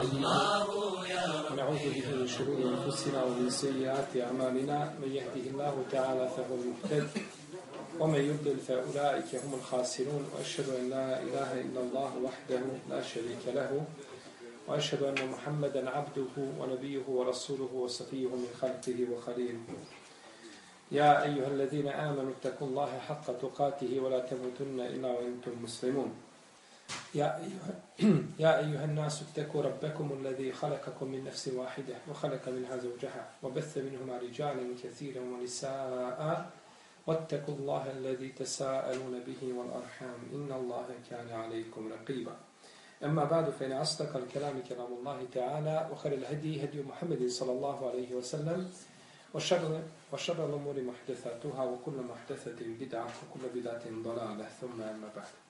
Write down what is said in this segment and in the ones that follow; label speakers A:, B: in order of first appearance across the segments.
A: ونعوذ به من شرور أنفسنا ومن سيئات أعمالنا من يهده الله تعالى فهو المهتد ومن يضلل فأولئك هم الخاسرون وأشهد أن لا إله إلا الله وحده لا شريك له وأشهد أن محمدا عبده ونبيه ورسوله وصفيه من خلقه وخليله. يا أيها الذين آمنوا اتقوا الله حق تقاته ولا تموتن إلا وأنتم مسلمون. يا أيها, يا أيها الناس اتقوا ربكم الذي خلقكم من نفس واحدة وخلق منها زوجها وبث منهما رجالا كثيرا ونساء. واتقوا الله الذي تساءلون به والأرحام. إن الله كان عليكم رقيبا. أما بعد فإن أصدق الكلام كلام الله تعالى وخير الهدي هدي محمد صلى الله عليه وسلم وشر, وشر الأمور محدثاتها وكل محدثة بدعة وكل بدعة ضلالة. ثم أما بعد.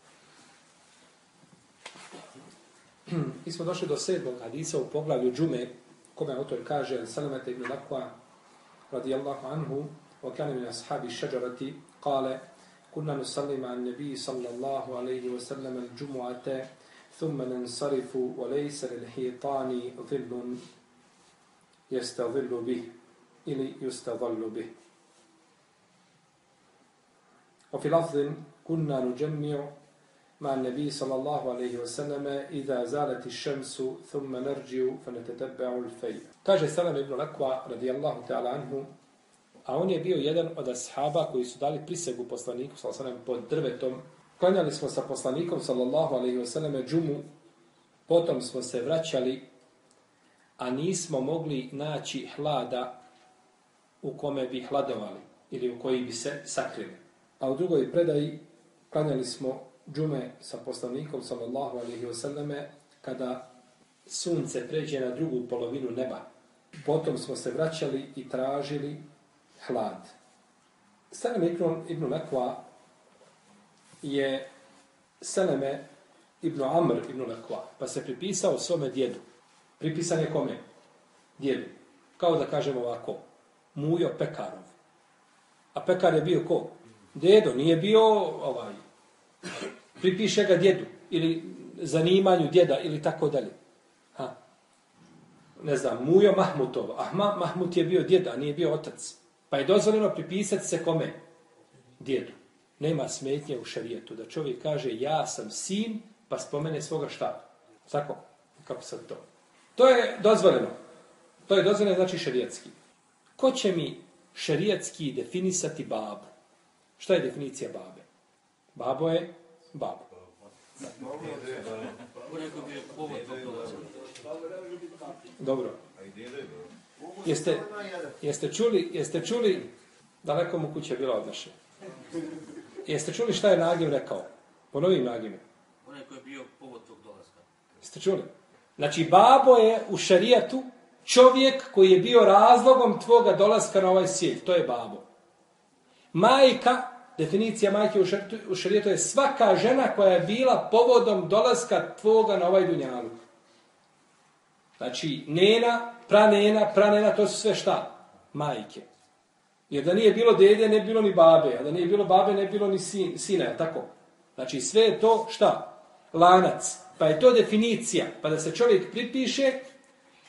A: mi smo došli do sedmog hadisa u poglavlju džume, kome autor kaže, Salamete ibn Lakva, radijallahu anhu, وكان من أصحاب الشجرة قال كنا نسلم عن النبي صلى الله عليه وسلم الجمعة ثم ننصرف وليس للحيطان ظل يستظل به إلي يستظل به وفي لفظ كنا نجمع مع النبي صلى الله عليه وسلم إذا زالت الشمس ثم نرجع فنتتبع الفيل kaže Salam ibn Lakwa radijallahu ta'ala anhu a on je bio jedan od ashaba koji su dali prisegu poslaniku sallallahu alejhi pod drvetom klanjali smo sa poslanikom sallallahu alejhi ve selleme džumu potom smo se vraćali a nismo mogli naći hlada u kome bi hladovali ili u koji bi se sakrili a u drugoj predaji klanjali smo džume sa poslanikom sallallahu alaihi wasallame kada sunce pređe na drugu polovinu neba. Potom smo se vraćali i tražili hlad. Seleme ibn, ibn Lekva je Seleme ibn Amr ibn Lekva, pa se pripisao svome djedu. Pripisan je kome? Djedu. Kao da kažemo ovako, Mujo Pekarov. A Pekar je bio ko? Dedo, nije bio ovaj, pripiše ga djedu ili zanimanju djeda ili tako dalje. Ha. Ne znam, Mujo Mahmutov. Ahma Mahmut je bio djed, a nije bio otac. Pa je dozvoljeno pripisati se kome? Djedu. Nema smetnje u šarijetu da čovjek kaže ja sam sin, pa spomene svoga šta. Tako? Kako sad to? To je dozvoljeno. To je dozvoljeno znači šarijetski. Ko će mi šarijetski definisati babu? Šta je definicija babe? Babo je babo. Dobro. Jeste, jeste, čuli, jeste čuli, daleko mu kuće bila od naše. Jeste čuli šta je Nagim rekao? Ponovim Nagim.
B: Onaj koji je bio povod tog dolaska.
A: Jeste čuli? Znači, babo je u šarijatu čovjek koji je bio razlogom tvoga dolaska na ovaj svijet. To je babo. Majka definicija majke u šarijetu je svaka žena koja je bila povodom dolaska tvoga na ovaj dunjalu. Znači, nena, pranena, pranena, to su sve šta? Majke. Jer da nije bilo dede, ne bilo ni babe. A da nije bilo babe, ne bilo ni sin, sina. Je tako? Znači, sve je to šta? Lanac. Pa je to definicija. Pa da se čovjek pripiše,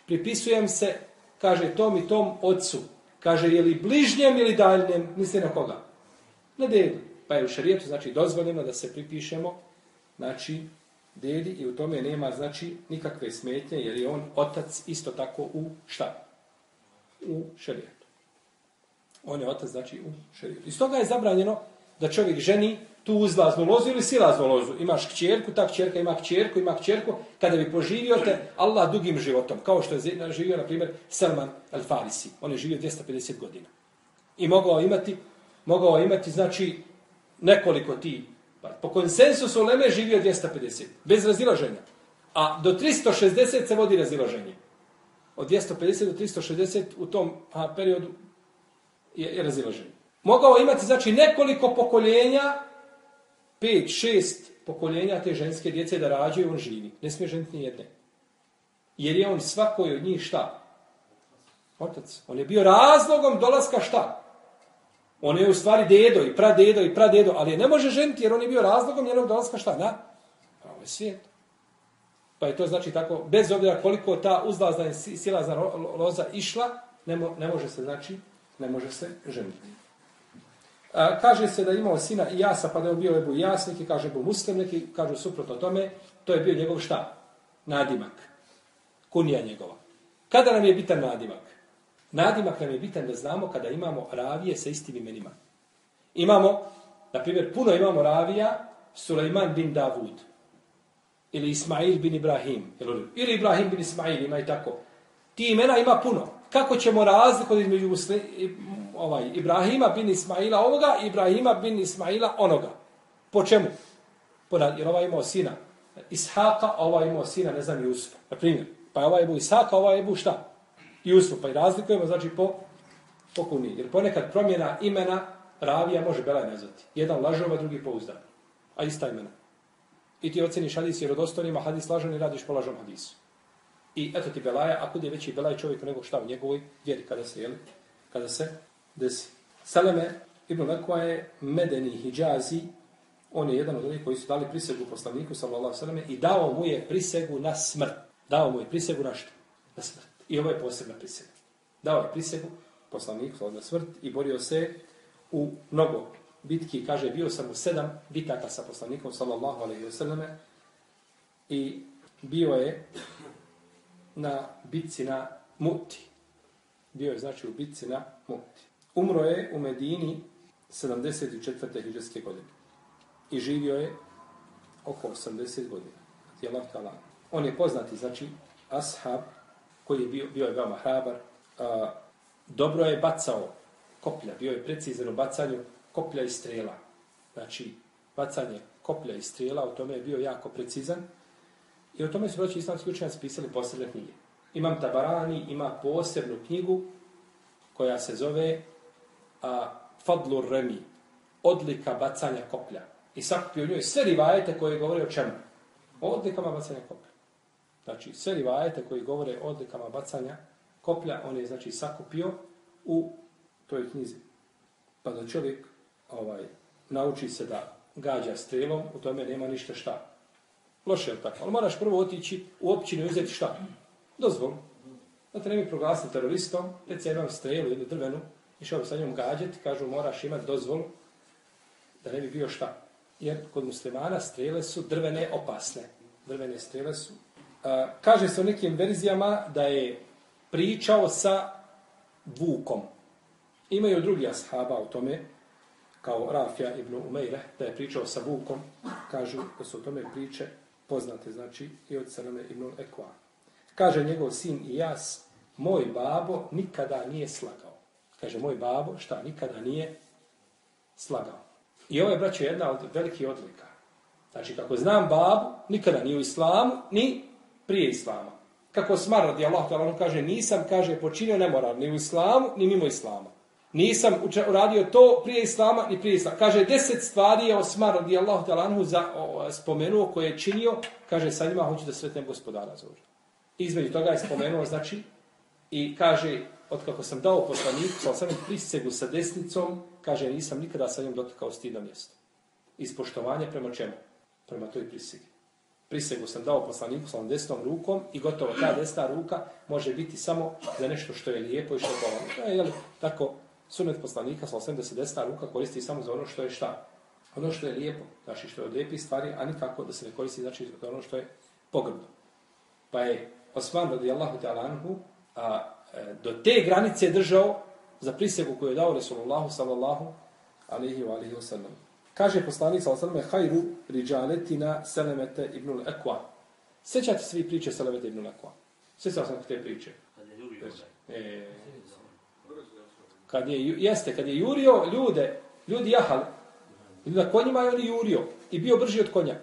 A: pripisujem se, kaže tom i tom ocu. Kaže, je li bližnjem ili daljnjem, misli na koga? Na dedu. Pa je u šarijetu, znači, dozvoljeno da se pripišemo, znači, dedi i u tome nema, znači, nikakve smetnje, jer je on otac isto tako u šta? U šarijetu. On je otac, znači, u šarijetu. Iz toga je zabranjeno da čovjek ženi tu uzlaznu lozu ili silaznu lozu. Imaš kćerku, ta kćerka ima kćerku, ima kćerku, kada bi poživio te Allah dugim životom, kao što je živio, na primjer, Salman al-Farisi. On je živio 250 godina. I mogao imati mogao imati, znači, nekoliko ti. Pa, po konsensusu Leme živio 250, bez razilaženja. A do 360 se vodi razilaženje. Od 250 do 360 u tom a, periodu je, je razilaženje. Mogao imati, znači, nekoliko pokoljenja, 5, 6 pokoljenja te ženske djece da rađaju, on živi. Ne smije ženiti ni jedne. Jer je on svakoj od njih šta? Otac. On je bio razlogom dolaska šta? On je u stvari dedo i pradedo i pradedo, ali je ne može ženiti jer on je bio razlogom njenog dolaska šta? Na ovaj svijet. Pa je to znači tako, bez obzira koliko ta uzlazna i si- silazna loza išla, ne, mo, ne može se, znači, ne može se ženiti. A, kaže se da je imao sina Ijasa, pa da je bio Ebu Ijas, neki kaže Ebu Muslim, neki kažu suprotno tome, to je bio njegov šta? Nadimak. Kunija njegova. Kada nam je bitan nadimak? Nadimak nam je bitan da znamo kada imamo ravije sa istim imenima. Imamo, na primjer, puno imamo ravija, Sulejman bin Davud, ili Ismail bin Ibrahim, ili, ili Ibrahim bin Ismail, ima i tako. Ti imena ima puno. Kako ćemo razliku između Musli, ovaj, Ibrahima bin Ismaila ovoga i Ibrahima bin Ismaila onoga? Po čemu? Po, jer ovaj imao sina Ishaka, a ovaj imao sina, ne znam, Jusufa. Na primjer, pa je ovaj Ebu Ishaka, a ovaj Ebu šta? Jusuf, pa i razlikujemo, znači, po, po kuni. Jer ponekad promjena imena ravija može Belaj nazvati. Jedan lažova, drugi pouzdan. A ista imena. I ti oceniš hadis jer odostanima, hadis lažan i radiš po lažom hadisu. I eto ti Belaja, a kud je veći Belaj čovjek nego šta u njegovoj vjeri kada se, jeli, kada se desi. Saleme ibn Lekva je Medeni Hidžazi, on je jedan od onih koji su dali prisegu poslaniku, sallallahu sallam, i dao mu je prisegu na smrt. Dao mu je prisegu na što? Na smrt. I ovo je posebna prisega. Dao je prisegu poslanik, sallallahu na smrt i borio se u mnogo bitki, kaže, bio sam u sedam bitaka sa poslanikom, sallallahu alaihi wasallame, i bio je na bitci na Muti. Bio je, znači, u bitci na Muti. Umro je u Medini 74. hiđarske godine. I živio je oko 80 godina. Je Allah. On je poznati, znači, ashab, koji je bio, bio je veoma hrabar, a, dobro je bacao koplja, bio je precizan u bacanju koplja i strela. Znači, bacanje koplja i strela, u tome je bio jako precizan. I o tome su broći islamski učenjaci pisali posebne knjige. Imam Tabarani, ima posebnu knjigu koja se zove a, Fadlur Remi, odlika bacanja koplja. I sakupio u njoj sve rivajete koje govore o čemu? O odlikama bacanja koplja. Znači, sve rivajete koji govore o odlikama bacanja koplja, on je, znači, sakupio u toj knjizi. Pa da čovjek ovaj, nauči se da gađa strelom, u tome nema ništa šta. Loše je tako. Ali moraš prvo otići u općinu i uzeti šta? Dozvolu. Da te ne bi proglasili teroristom, reci imam strelu, jednu drvenu, išao bi sa njom gađati, kažu moraš imati dozvolu da ne bi bio šta. Jer kod muslimana strele su drvene opasne. Drvene strele su. A, kaže se u nekim verzijama da je pričao sa vukom. Imaju drugi ashaba u tome, kao Rafija ibn Umejre, da je pričao sa vukom. Kažu da su o tome priče poznate, znači, i od Salome ibn Ekva. Kaže njegov sin i jas, moj babo nikada nije slagao. Kaže, moj babo, šta, nikada nije slagao. I ovo je, braćo, jedna od velikih odlika. Znači, kako znam babu, nikada nije u islamu, ni prije islama. Kako smar radi Allah, ta'ala, on kaže, nisam, kaže, počinio nemoral ni u islamu, ni mimo islama. Nisam uradio to prije islama, ni prije islama. Kaže, deset stvari je Osmar radi Allah, ta'ala, za, o, spomenuo koje je činio, kaže, sa njima hoću da sretnem gospodara za uđe. Između toga je spomenuo, znači, i kaže, od kako sam dao poslaniku, sa sam prisegu sa desnicom, kaže, nisam nikada sa njom dotakao stidno mjesto. Ispoštovanje prema čemu? Prema toj prisegi. Prisegu sam dao poslaniku sa desnom rukom i gotovo ta desna ruka može biti samo za nešto što je lijepo i što je polovno. To je, jel, tako, sunet poslanika sa osam da se desna ruka koristi samo za ono što je šta? Ono što je lijepo, znači što je od lijepih stvari, a nikako da se ne koristi znači za ono što je pogrbno. Pa je Osman radijallahu ta'ala anhu a, e, do te granice držao za prisegu koju je dao Resulullahu sallallahu alaihi wa alaihi wa sallam. Kaže poslanik sallallahu wa sallam hajru riđaletina selemete ibnul ekwa. Sjećate se vi priče selemete ibnul ekwa? Sjećao sam te priče.
B: Kad je.
A: E, kad je, ju- jeste, kad je jurio ljude, ljudi jahali, na konjima je on jurio i bio brži od konja.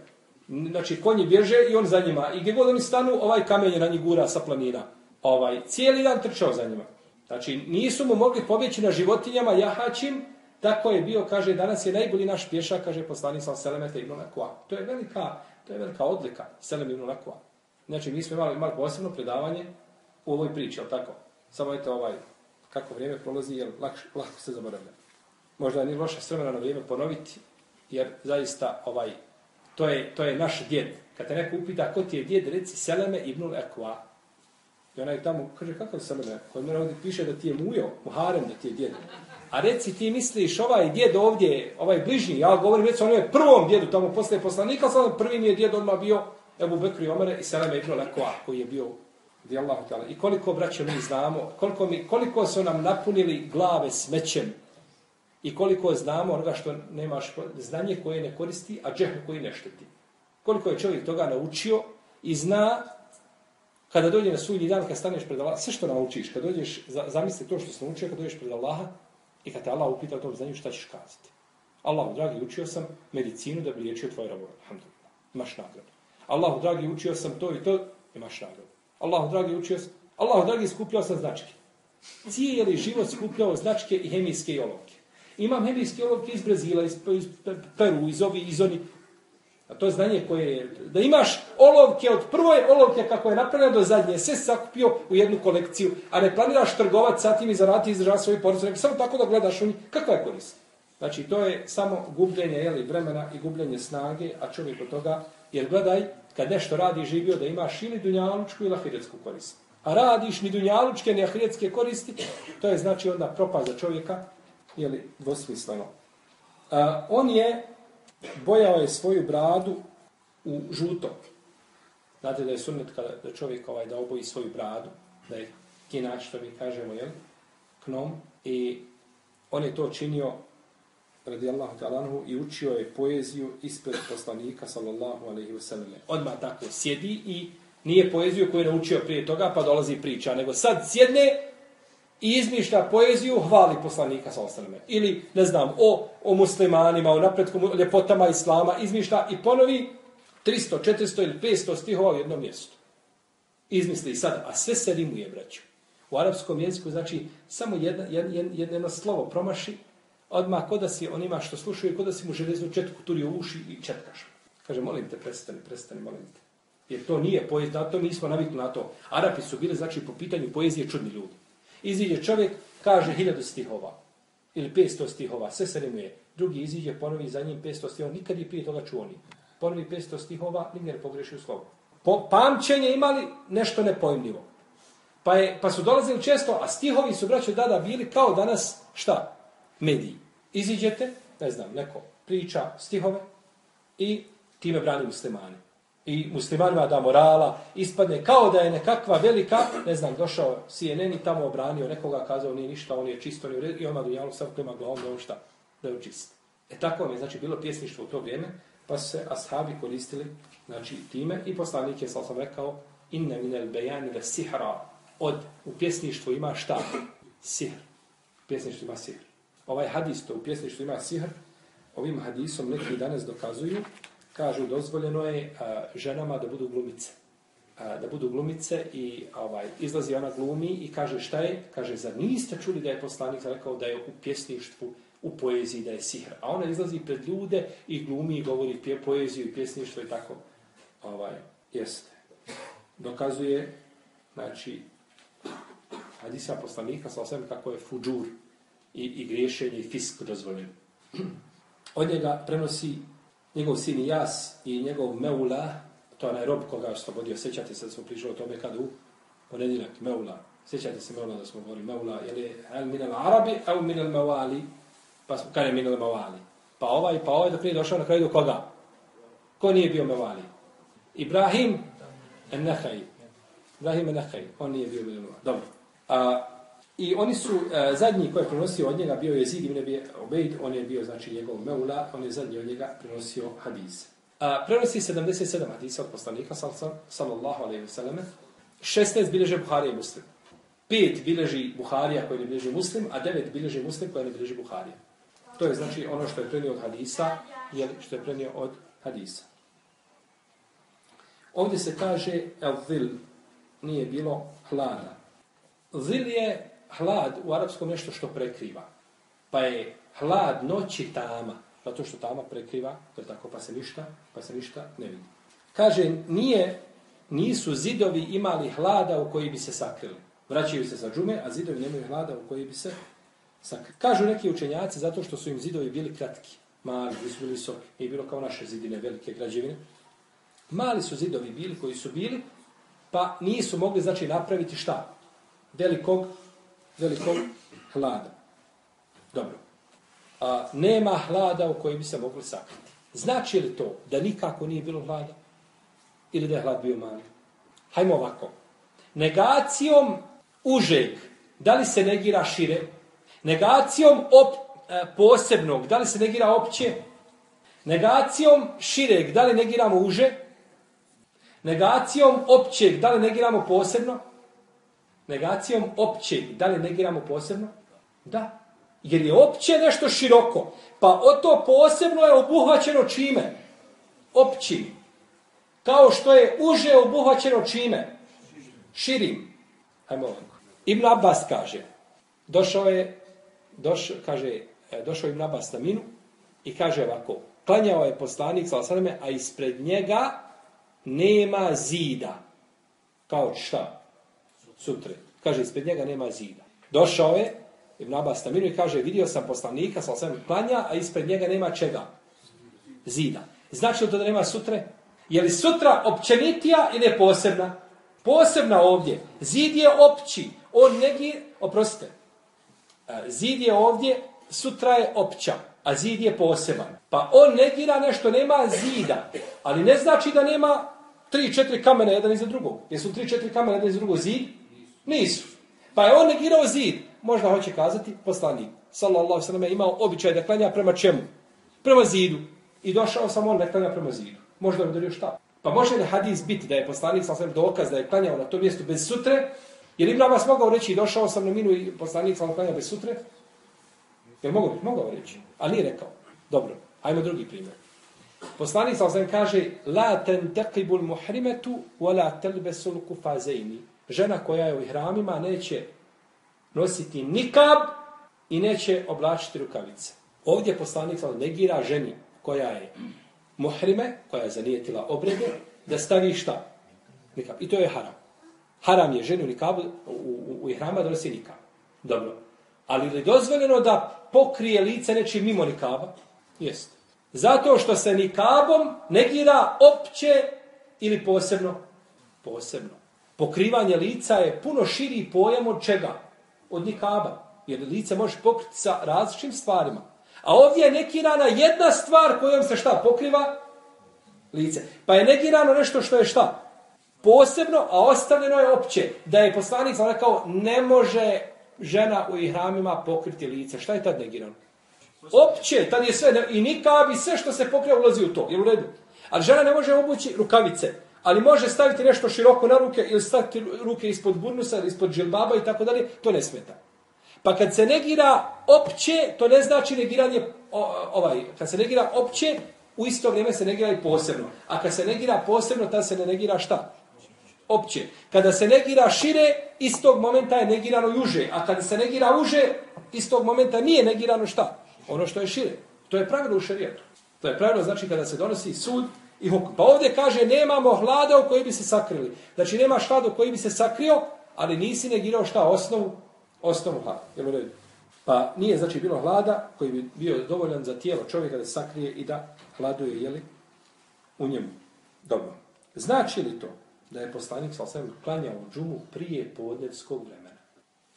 A: Znači, konji bježe i on za njima. I gdje god oni stanu, ovaj kamen je na njih gura sa planina. Ovaj, cijeli dan trčao za njima. Znači, nisu mu mogli pobjeći na životinjama jahačim, tako je bio, kaže, danas je najbolji naš pješak, kaže poslanik sa Selemete ibn Lakua. To je velika, to je velika odlika, Selem ibn Lakua. Znači, mi smo imali, imali posebno predavanje u ovoj priči, ali tako? Samo eto ovaj, kako vrijeme prolazi, jer lako, lako se zaboravlja. Možda nije loše s vremena na vrijeme ponoviti, jer zaista ovaj To je, to je naš djed. Kad te neko upita ko ti je djed, reci Seleme ibnul Ekva. I onaj tamo kaže, kakav Seleme? Kod mene ovdje piše da ti je mujo, muharem da ti je djed. A reci ti misliš ovaj djed ovdje, ovaj bližnji, ja govorim već on je prvom djedu tamo posle poslanika, sad prvi mi je djed odmah bio Ebu Bekri Omere i Seleme ibn Lekoa koji je bio Di Allah I koliko, braćo, mi znamo, koliko, mi, koliko su nam napunili glave smećem i koliko znamo onoga što nemaš znanje koje ne koristi, a džehl koji ne šteti. Koliko je čovjek toga naučio i zna kada dođe na sudnji dan, kad staneš pred Allah, sve što naučiš, kad dođeš, zamisli to što si naučio, kad dođeš pred Allaha i kad te Allah upita o tom znanju, šta ćeš kazati? Allahu, dragi, učio sam medicinu da bi liječio tvoj robove. Alhamdulillah. Imaš nagradu. Allahu, dragi, učio sam to i to, imaš nagradu. Allahu, dragi, učio sam. Allahu, dragi, skupljao sam značke. Cijeli život skupljao značke i hemijske olovke. Imam hemijske olovke iz Brazila, iz, iz Peru, iz ovi, iz oni. A to je znanje koje je, da imaš olovke od prve olovke kako je napravljena do zadnje, sve sakupio u jednu kolekciju, a ne planiraš trgovat sa tim i zarati izdržavati svoju porodicu, nego samo tako da gledaš u njih, kakva je korist? Znači, to je samo gubljenje jeli, vremena i gubljenje snage, a čovjek od toga, jer gledaj, kad nešto radi živio, da imaš ili dunjalučku ili ahiretsku korist. A radiš ni dunjalučke, ni ahiretske koristi, to je znači onda propast za čovjeka, jeli, dvosmisleno. A, on je, bojao je svoju bradu u žuto. Znate da je sunnet kada da čovjek ovaj, da oboji svoju bradu, da je kina, što mi kažemo, jel, knom, i on je to činio radijallahu ta'lanhu i učio je poeziju ispred poslanika sallallahu alaihi wa sallam. Odmah tako sjedi i nije poeziju koju je naučio prije toga pa dolazi priča, nego sad sjedne i izmišlja poeziju, hvali poslanika sa osaleme. Ili, ne znam, o, o muslimanima, o napretku, ljepotama islama, izmišlja i ponovi 300, 400 ili 500 stihova u jednom mjestu. Izmisli sad, a sve se rimuje, braću. U arapskom jeziku, znači, samo jedno, jedno, jedno slovo promaši, odmah kod da si onima što slušaju, kod da si mu železnu četku turi u uši i četkaš. Kaže, molim te, prestani, prestani, molim te. Jer to nije poezija, to mi smo navikli na to. Arapi su bili, znači, po pitanju poezije čudni ljudi. Iziđe čovjek, kaže hiljadu stihova. Ili 500 stihova, sve se rimuje. Drugi iziđe, ponovi za njim 500 stihova. Nikad je prije toga čuo ni. Ponovi 500 stihova, nigdje ne pogreši u slovu. Po, pamćenje imali nešto nepojmljivo. Pa, je, pa su dolazili često, a stihovi su, braćo, dada bili kao danas, šta? Mediji. Iziđete, ne znam, neko priča stihove i time brani muslimane i muslimanima da morala, ispadne kao da je nekakva velika, ne znam, došao CNN i tamo obranio nekoga, kazao nije ništa, on je čisto, on je i ona dunjalu sam klima glavom da on šta, da je čist. E tako je, znači, bilo pjesništvo u to vrijeme, pa se ashabi koristili, znači, time i poslanik je, sal sam rekao, inne minel bejani da sihra, od, u pjesništvu ima šta? Sihr. Pjesništvo ima sihr. Ovaj hadis to u pjesništvu ima sihr, ovim hadisom neki danas dokazuju kažu dozvoljeno je a, ženama da budu glumice. A, da budu glumice i ovaj izlazi ona glumi i kaže šta je? Kaže, za niste čuli da je poslanik rekao da je u pjesništvu, u poeziji da je sihr. A ona izlazi pred ljude i glumi i govori pje, poeziju i pjesništvo i tako. Ovaj, jeste. Dokazuje, znači, hadisa poslanika, sa osvijem kako je fuđur i, i griješenje i fisk dozvoljeno. Od njega prenosi njegov sin Jas i njegov Meula, to je onaj rob koga je slobodio, sjećate se da smo pričali o tome kad u ponedjeljak, Meula, sjećate se Meula da smo govorili, Meula, je li al minel Arabi, au minel mawali, pa smo, kada je minel mawali, pa ovaj, pa ovaj dok nije došao na kraju do koga? Ko nije bio Mevali? Ibrahim en-Nehaj. Ibrahim en-Nehaj, on nije bio minel Mevali. Dobro. A, I oni su, uh, zadnji koji je prenosio od njega bio je Zid ibn Abi Ubejd, on je bio znači njegov meula, on je zadnji od njega prenosio hadis. Uh, e, prenosi 77 hadisa od poslanika sallallahu alejhi ve selleme. 16 bilježe Buhari i Muslim. 5 bilježi Buharija koji ne bilježi Muslim, a 9 bilježi Muslim koji ne bilježi Buharija. To je znači ono što je prenio od hadisa, je što je prenio od hadisa. Ovdje se kaže el zil nije bilo hlada. Zil je hlad u arapskom nešto što prekriva. Pa je hlad noći tama, zato što tama prekriva, to je tako, pa se ništa, pa se ništa ne vidi. Kaže, nije, nisu zidovi imali hlada u koji bi se sakrili. Vraćaju se za džume, a zidovi nemaju hlada u koji bi se sakrili. Kažu neki učenjaci zato što su im zidovi bili kratki, mali, nisu bili visoki, nije bilo kao naše zidine, velike građevine. Mali su zidovi bili koji su bili, pa nisu mogli, znači, napraviti šta? Velikog, velikog hlada. Dobro. A, nema hlada u koji bi se mogli sakriti. Znači li to da nikako nije bilo hlada? Ili da je hlad bio mali? Hajmo ovako. Negacijom užeg, da li se negira šire? Negacijom op, e, posebnog, da li se negira opće? Negacijom šireg, da li negiramo uže? Negacijom općeg, da li negiramo posebno? Negacijom općeg, da li negiramo posebno? Da. Jer je opće nešto široko. Pa o to posebno je obuhvaćeno čime? Općim. Kao što je uže obuhvaćeno čime? Širim. Hajmo ovako. Ibn Abbas kaže, došao je, doš, kaže, e, došao Ibn Abbas na minu i kaže ovako, klanjao je poslanik, a ispred njega nema zida. Kao šta? Sutre. Kaže, ispred njega nema zida. Došao je, Ibn Abbas na i kaže, vidio sam poslanika, salasaleme, klanja, a ispred njega nema čega? Zida. Znači li to da nema sutre? Je li sutra općenitija ili je posebna? Posebna ovdje. Zid je opći. On negi, oprostite, e, zid je ovdje, sutra je opća, a zid je poseban. Pa on negira nešto, nema zida. Ali ne znači da nema tri, četiri kamene jedan iza drugog. Jesu tri, četiri kamene jedan iza drugog zid? Nisu. Pa je on negirao zid. Možda hoće kazati poslanik. Sallallahu sallam je imao običaj da klanja prema čemu? Prema zidu. I došao sam on da klanja prema zidu. Možda je udario šta? Pa može li hadis biti da je poslanik sallallahu dokaz da je klanjao na tom mjestu bez sutre? Jer Ibn Abbas mogao reći, došao sam na minu i poslanik sallallahu klanjao bez sutre? Jer mogao, mogao reći. Ali nije rekao. Dobro, ajmo drugi primjer. Poslanik sallallahu kaže La ten teqibul muhrimetu wa la telbesul kufazeini. Žena koja je u ihramima neće nositi nikab i neće oblačiti rukavice. Ovdje poslanik sallallahu negira ženi koja je muhrime, koja je zanijetila obrede, da stavi šta? Nikab. I to je haram. Haram je ženi u nikabu, u, u, u ihrama da nosi nikab. Dobro. Ali li dozvoljeno da pokrije lice nečim mimo nikaba? Jeste. Zato što se nikabom negira opće ili posebno? Posebno. Pokrivanje lica je puno širi pojam od čega? Od nikaba. Jer lice može pokriti sa različitim stvarima. A ovdje je negirana jedna stvar kojom se šta pokriva? Lice. Pa je negirano nešto što je šta? Posebno, a ostavljeno je opće. Da je poslanik rekao, ne može žena u ihramima pokriti lice. Šta je tad negirano? Opće, tad je sve, i nikab i sve što se pokriva ulazi u to. Je u redu? Ali žena ne može obući rukavice. Ali može staviti nešto široko na ruke ili staviti ruke ispod burnusa ili ispod džilbaba i tako dalje. To ne smeta. Pa kad se negira opće, to ne znači negiranje ovaj, kad se negira opće, u isto vrijeme se negira i posebno. A kad se negira posebno, tad se ne negira šta? Opće. Kada se negira šire, istog momenta je negirano juže. A kada se negira uže, istog momenta nije negirano šta? Ono što je šire. To je pravilo u šarijetu. To je pravilo znači kada se donosi sud i hukm. Pa ovdje kaže nemamo hlada u koji bi se sakrili. Znači nema hlada u koji bi se sakrio, ali nisi negirao šta osnovu osnovu hlada. Jel u redu? Pa nije znači bilo hlada koji bi bio dovoljan za tijelo čovjeka da sakrije i da hladuje jeli, u njemu. Dobro. Znači li to da je poslanik sa osvijem klanjao džumu prije podnevskog vremena?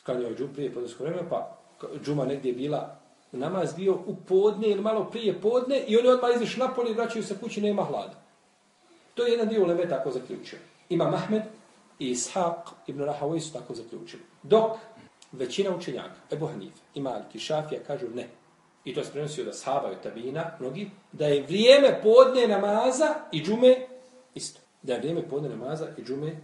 A: Klanjao džumu prije podnevskog vremena, pa džuma negdje bila namaz bio u podne ili malo prije podne i oni odmah iziš napolje i vraćaju se kući, nema hlada. To je jedan dio Leme tako zaključio. Ima Mahmed i Ishaq ibn Rahavoj su tako zaključili. Dok većina učenjaka, Ebu Hanif i Maliki, Šafija, kažu ne. I to se prenosio da i tabina, mnogi, da je vrijeme podne namaza i džume isto. Da je vrijeme podne namaza i džume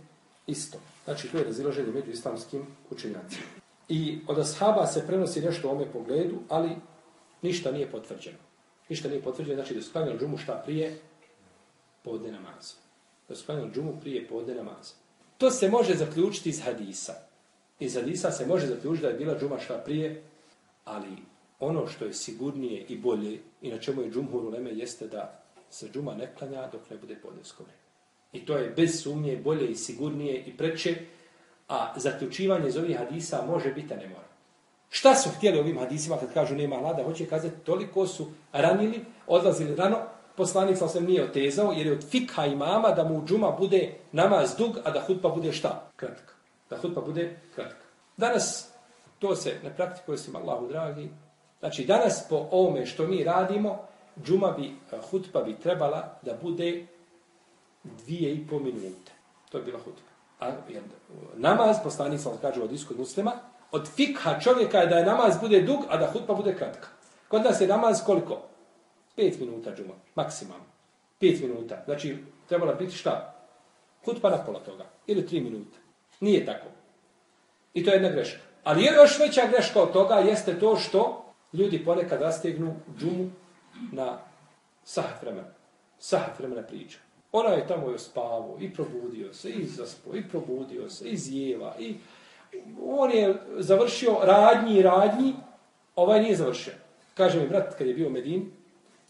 A: isto. Znači, to je razilaženje među islamskim učenjacima. I od ashaba se prenosi nešto u ome pogledu, ali ništa nije potvrđeno. Ništa nije potvrđeno, znači da su klanjali džumu šta prije podne namaza. Da su klanjali džumu prije podne namaza. To se može zaključiti iz hadisa. Iz hadisa se može zaključiti da je bila džuma šta prije, ali ono što je sigurnije i bolje, i na čemu je džumhur u Leme, jeste da se džuma ne klanja dok ne bude podnesko vreme. I to je bez sumnje bolje i sigurnije i preče, a zaključivanje iz ovih hadisa može biti, a ne mora. Šta su htjeli ovim hadisima kad kažu nema hlada? Hoće kazati toliko su ranili, odlazili rano, poslanik sam nije otezao, jer je od fikha imama da mu u džuma bude namaz dug, a da hutba bude šta? Kratka. Da hutba bude kratka. Danas to se ne praktikuje svima Allahu dragi. Znači danas po ovome što mi radimo, džuma bi, e, hutba bi trebala da bude dvije i po minute. To je bila hutba. A, jer, namaz, poslanik sam kaže od iskod muslima, od fikha čovjeka je da je namaz bude dug, a da hutba bude kratka. Kod nas je namaz koliko? 5 minuta džuma, maksimum. 5 minuta. Znači, trebala biti šta? Hutba na pola toga. Ili 3 minuta. Nije tako. I to je jedna greška. Ali je još veća greška od toga jeste to što ljudi ponekad rastegnu džumu na sahat vremena. Sahat vremena priča. Ona je tamo joj spavo i probudio se, i zaspo, i probudio se, i zjeva, i on je završio radnji i radnji, ovaj nije završio. Kaže mi brat, kad je bio u Medini,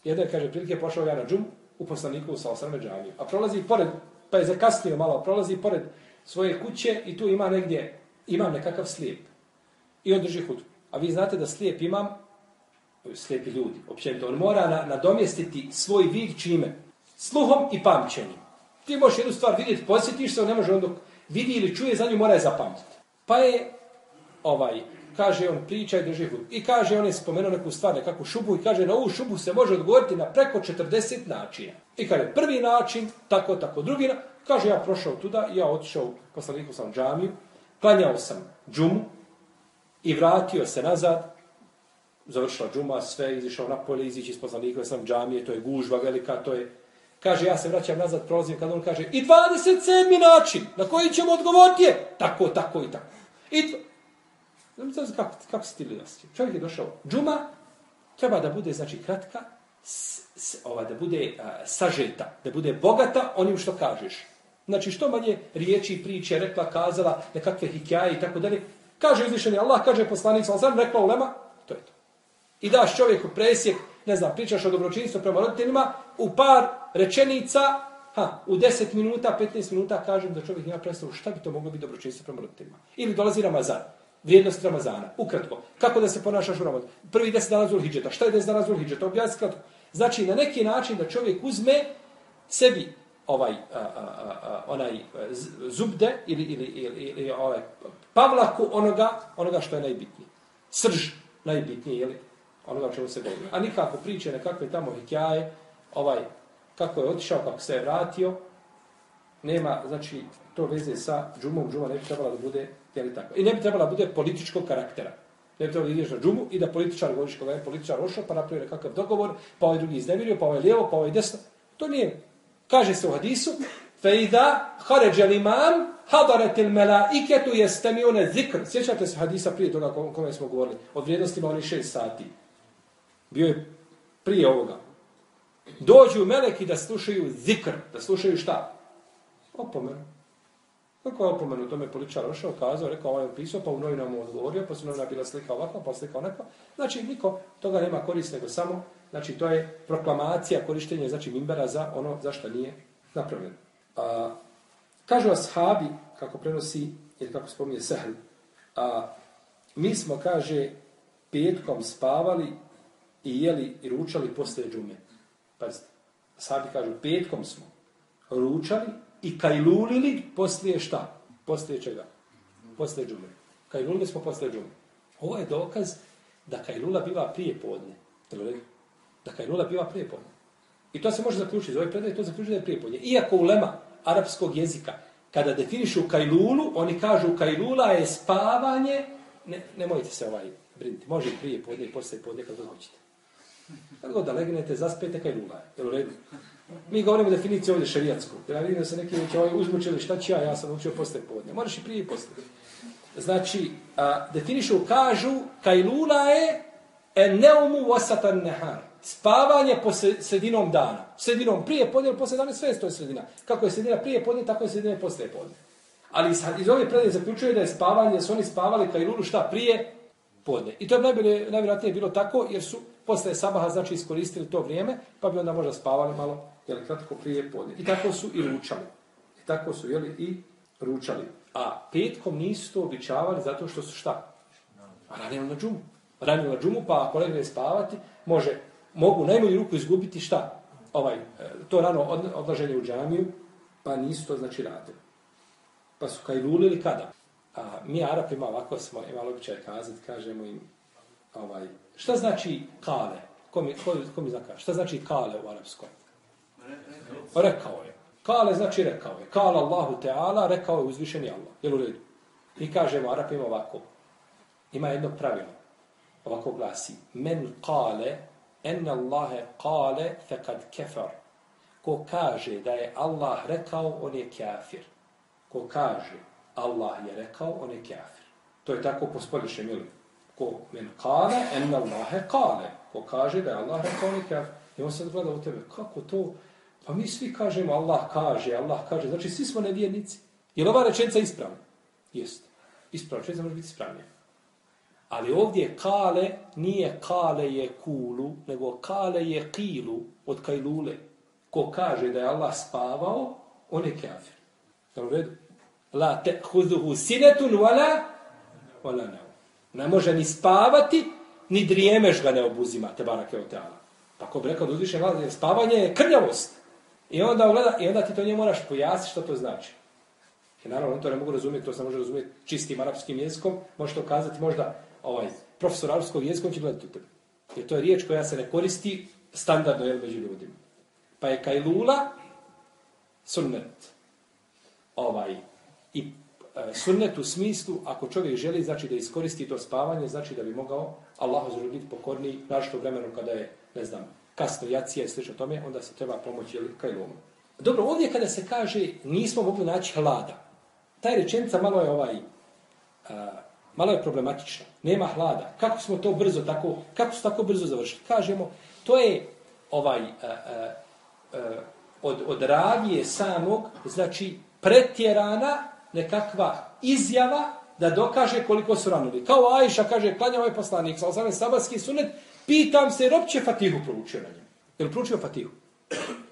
A: jedan kaže, prilike pošao ja na džum u poslaniku sa osrme džaviju. A prolazi pored, pa je zakasnio malo, prolazi pored svoje kuće i tu ima negdje, imam nekakav slijep. I on drži hudu. A vi znate da slijep imam, slijepi ljudi, općenito, on mora na, nadomjestiti svoj vid čime? Sluhom i pamćenjem. Ti možeš jednu stvar vidjeti, posjetiš se, on ne može on dok vidi ili čuje, za nju mora je zapamtiti. Pa je, ovaj, kaže on, priča i drži hud. I kaže, on je spomenuo neku stvar, nekakvu šubu i kaže, na ovu šubu se može odgovoriti na preko 40 načina. I kaže, prvi način, tako, tako, drugi način. Kaže, ja prošao tuda, ja otišao poslaniku sam džamiju, klanjao sam džumu i vratio se nazad, završila džuma, sve, izišao na polje, izići iz poslanika sam džamije, to je gužva velika, to je Kaže, ja se vraćam nazad, prolazim, kada on kaže, i 27. način, na koji ćemo odgovoriti je, tako, tako i tako. I Znam kako, kako si ti li? Čovjek je došao. Džuma treba da bude, znači, kratka, s, s, ova, da bude a, sažeta, da bude bogata onim što kažeš. Znači, što manje riječi, priče, rekla, kazala, nekakve hikjaje i tako dalje. Kaže uzvišeni Allah, kaže poslanik, sam sam rekla ulema, to je to. I daš čovjeku presjek, ne znam, pričaš o dobročinstvu prema roditeljima, u par rečenica, ha, u 10 minuta, 15 minuta kažem da čovjek ima predstavu šta bi to moglo biti dobročinstvo prema roditeljima. Ili dolazi Ramazan, vrijednost Ramazana, ukratko. Kako da se ponašaš u Ramazanu? Prvi 10 dana Zulhidžeta, šta je 10 dana Zulhidžeta. Objasni kratko. Znači, na neki način da čovjek uzme sebi ovaj a, a, a, onaj e, zubde ili, ili, ili, ili ovaj pavlaku onoga, onoga što je najbitnije. Srž najbitnije, jeli? Onoga o čemu se govori. A nikako priče nekakve tamo hikjaje, ovaj, kako je otišao, kako se je vratio, nema, znači, to veze sa džumom, džuma ne bi trebala da bude, jel tako. I ne bi trebala da bude političkog karaktera. Ne bi trebala da ideš na džumu i da političar govoriš koga je političar ošao, pa napravio nekakav dogovor, pa ovaj drugi iznevirio, pa ovaj lijevo, pa ovaj desno. To nije. Kaže se u hadisu, Fejda, haređe imam, hadaret il melaiketu jeste mi one zikr. Sjećate se hadisa prije toga kome smo govorili, o vrijednostima onih šest sati. Bio je prije ovoga. Dođu meleki da slušaju zikr, da slušaju šta? Opomenu. Kako je opomenu? To me političar ošao, kazao, rekao, ovaj je pisao, pa u novinama mu odgovorio, pa su novina bila slika ovakva, pa slika onakva. Znači, niko toga nema korist, nego samo, znači, to je proklamacija, korištenje, znači, mimbera za ono za što nije napravljeno. A, kažu ashabi, kako prenosi, ili kako spominje Sehl, a, mi smo, kaže, petkom spavali i jeli i ručali posle džume. Pazite, sahabi kažu, petkom smo ručali i kajlulili poslije šta? Poslije čega? Poslije džume. Kajlulili smo poslije džume. Ovo je dokaz da kajlula biva prije podne. Da kajlula biva prije podne. I to se može zaključiti. Za ovaj predaj to zaključuje da je prije podne. Iako u lema arapskog jezika, kada definišu kajlulu, oni kažu kajlula je spavanje, ne, nemojte se ovaj brinuti. Može prije podne i poslije podne kad hoćete. Kad god da legnete, zaspete kajlula. Je u redu? Mi govorimo definiciju ovdje šarijatsku. Ja vidim da se neki će ovaj uzmučili šta će ja, ja sam učio posle podne. Moraš i prije i posle. Znači, a, definišu, kažu, kajlula je eneumu vasatan nehar. Spavanje po sredinom dana. Sredinom prije podne, posle dana, sve to je sredina. Kako je sredina prije podne, tako je sredina posle podne. Ali iz ove predaje zaključuje da je spavanje, da su oni spavali kajlulu šta prije podne. I to je najbolje, najvjerojatnije bilo tako, jer su posle sabaha znači iskoristili to vrijeme, pa bi onda možda spavali malo, jel, kratko prije podne. I tako su i ručali. I tako su, jeli, i ručali. A petkom nisu to običavali zato što su šta? Pa A ranjeno na džumu. Ranio na džumu, pa ako legne spavati, može, mogu najmanju ruku izgubiti šta? Ovaj, e, to rano odlaženje u džamiju, pa nisu to znači radili. Pa su kaj lulili kada? A mi Arapima ovako smo imali običaj kazati, kažemo im, ovaj, šta znači kale? Ko mi, ko, ko mi zna Šta znači kale u arapskom? Rekao je. Kale znači rekao je. Kale Allahu Teala, rekao je uzvišeni Allah. Jel u redu? Mi kažemo Arapima ovako. Ima jedno pravilo. Ovako glasi. Men kale, en Allahe kale, fekad kefar. Ko kaže da je Allah rekao, on je kafir. Ko kaže Allah je rekao, on je kafir. To je tako po spolješnjem ili? Ko men kale, en Allahe kale. Ko kaže da je Allah rekao, nikad. je. I on sad gleda u tebe, kako to? Pa mi svi kažemo Allah kaže, Allah kaže. Znači svi smo nevjernici. Je li ova rečenica ispravna? Jest. Ispravna rečenica može biti ispravnija. Ali ovdje kale nije kale je kulu, nego kale je kilu od kajlule. Ko kaže da je Allah spavao, on je kafir. Da u redu? La te huzuhu sinetun wala wala ne. Ne može ni spavati, ni drijemeš ga ne obuzima, te barake od teala. Pa ko bi rekao da uzviše glas, spavanje je krnjavost. I onda, ugleda, I onda ti to nje moraš pojasniti što to znači. I naravno, on to ne mogu razumjeti, to se može razumjeti čistim arapskim jezikom, može to kazati možda ovaj profesor arapskog jezika, on će gledati u tebe. Jer to je riječ koja se ne koristi standardno jel, među ljudima. Pa je kajlula sunnet. Ovaj, I E, sunnet u smislu, ako čovjek želi znači da iskoristi to spavanje, znači da bi mogao Allah za biti pokorniji, našto vremenu kada je, ne znam, kasno jacija i slično tome, onda se treba pomoći jel, kajlom. Dobro, ovdje kada se kaže nismo mogli naći hlada, taj rečenica malo je ovaj, a, malo je problematična. Nema hlada. Kako smo to brzo tako, kako su tako brzo završili? Kažemo, to je ovaj, a, a, a, od, od ravije samog, znači pretjerana nekakva izjava da dokaže koliko su ranili. Kao Ajša kaže, klanjao je poslanik, sa osame sabatski sunet, pitam se, jer opće Fatihu proučio na njemu. Je li proučio Fatihu?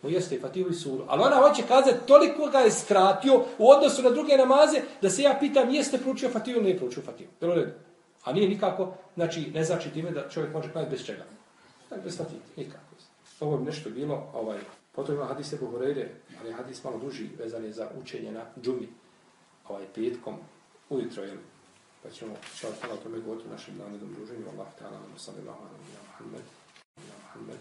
A: No jeste Fatihu i suru. Ali ona hoće kazati, toliko ga je skratio u odnosu na druge namaze, da se ja pitam, jeste proučio Fatihu ili ne proučio Fatihu. Je li A nije nikako, znači, ne znači time da čovjek može klanjati bez čega. Znači, bez Fatihu, nikako. Ovo je nešto bilo, ovaj, potom ima hadis Ebu Horeire, ali hadis malo duži, vezan je za učenje na džumi, ovaj, petkom, ujutro, jel? Pa ćemo, šal, o tome govoriti u našem danu druženju. Allah ta'ala, nam sallallahu alaihi wa sallam, Muhammed, Muhammed,